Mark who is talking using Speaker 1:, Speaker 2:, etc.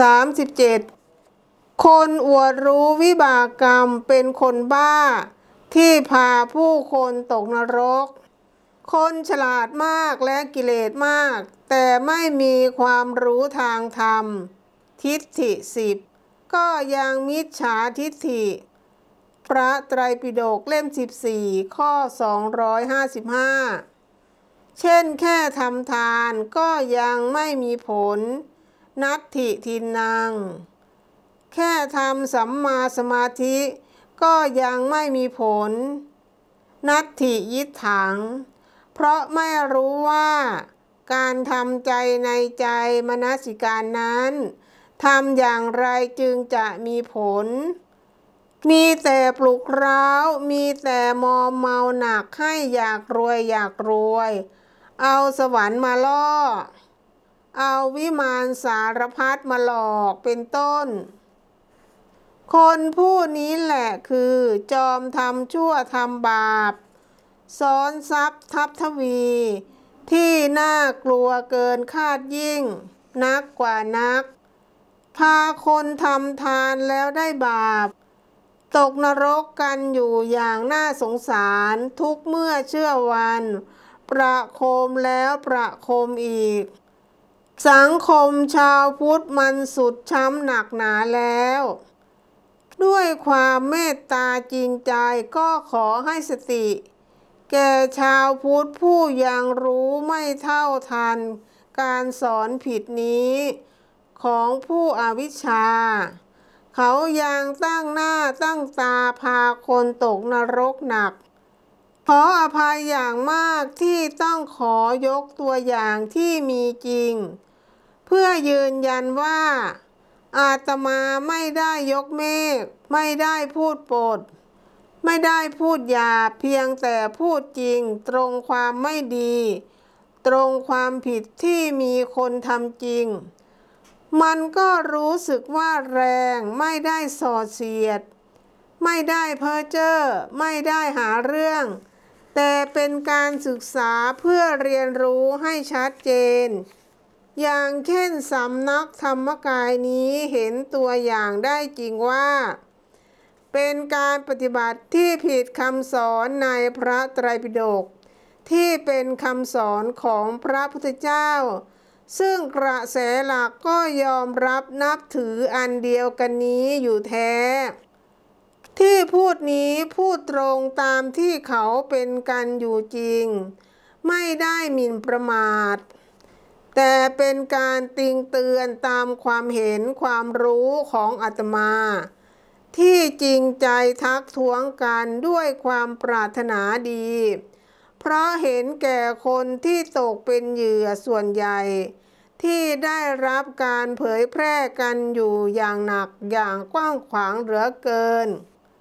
Speaker 1: 37 คนอวดรู้วิบากกรรมเป็นคนบ้า ที่พาผู้คนตกนรก คนฉลาดมากและกิเลสมาก แต่ไม่มีความรู้ทางธรรม ทิฏฐิสิบก็ยังมิจฉาทิฏฐิ พระไตรปิฎกเล่ม 14 ข้อ 255 เช่นแค่ทำทานก็ยังไม่มีผล นัตถิทินนางแค่ทำสัมมาสมาธิก็ยังไม่มีผล นัตถิยิถัง เพราะไม่รู้ว่า การทำใจในใจมนสิการนั้นทำอย่างไรจึงจะมีผล มีแต่ปลุกร้าว มีแต่มอมเมาหนักให้อยากรวยอยากรวย เอาสวรรค์มาล่อ เอาวิมานสารพัดมาหลอกเป็นต้น คนผู้นี้แหละคือจอมทำชั่วทำบาปซ้อนทรัพย์ทับทวี ที่น่ากลัวเกินคาดยิ่ง นักกว่านัก พาคนทำทานแล้วได้บาป ตกนรกกันอยู่อย่างน่าสงสารทุกเมื่อเชื่อวัน ประโคมแล้วประโคมอีก สังคมชาวพุทธมันสุดช้ำหนักหนาแล้ว ด้วยความเมตตาจริงใจก็ขอให้สติ แก่ชาวพุทธผู้ยังรู้ไม่เท่าทัน การสอนผิดนี้ของผู้อวิชชา เขายังตั้งหน้าตั้งตาพาคนตกนรกหนัก ขออภัยอย่างมากที่ต้องขอยกตัวอย่างที่มีจริง เพื่อยืนยันว่า อาตมาไม่ได้ยกเมฆไม่ได้พูดปด ไม่ได้พูดหยาเพียงแต่พูดจริงตรงความไม่ดี ตรงความผิดที่มีคนทำจริง มันก็รู้สึกว่าแรงไม่ได้สอดเสียด ไม่ได้เพ้อเจ้อไม่ได้หาเรื่องแต่เป็นการศึกษาเพื่อเรียนรู้ให้ชัดเจน อย่างเช่นสำนักธรรมกายนี้เห็นตัวอย่างได้จริงว่า เป็นการปฏิบัติที่ผิดคำสอนในพระไตรปิฎกที่เป็นคำสอนของพระพุทธเจ้า ซึ่งกระแสหลักก็ยอมรับนับถืออันเดียวกันนี้อยู่แท้ ที่พูดนี้พูดตรงตามที่เขาเป็นกันอยู่จริง ไม่ได้หมิ่นประมาท แต่เป็นการติงเตือนตามความเห็นความรู้ของอาตมา ที่จริงใจทักท้วงกันด้วยความปรารถนาดี เพราะเห็นแก่คนที่ตกเป็นเหยื่อส่วนใหญ่ ที่ได้รับการเผยแพร่กันอยู่อย่างหนักอย่างกว้างขวางเหลือเกิน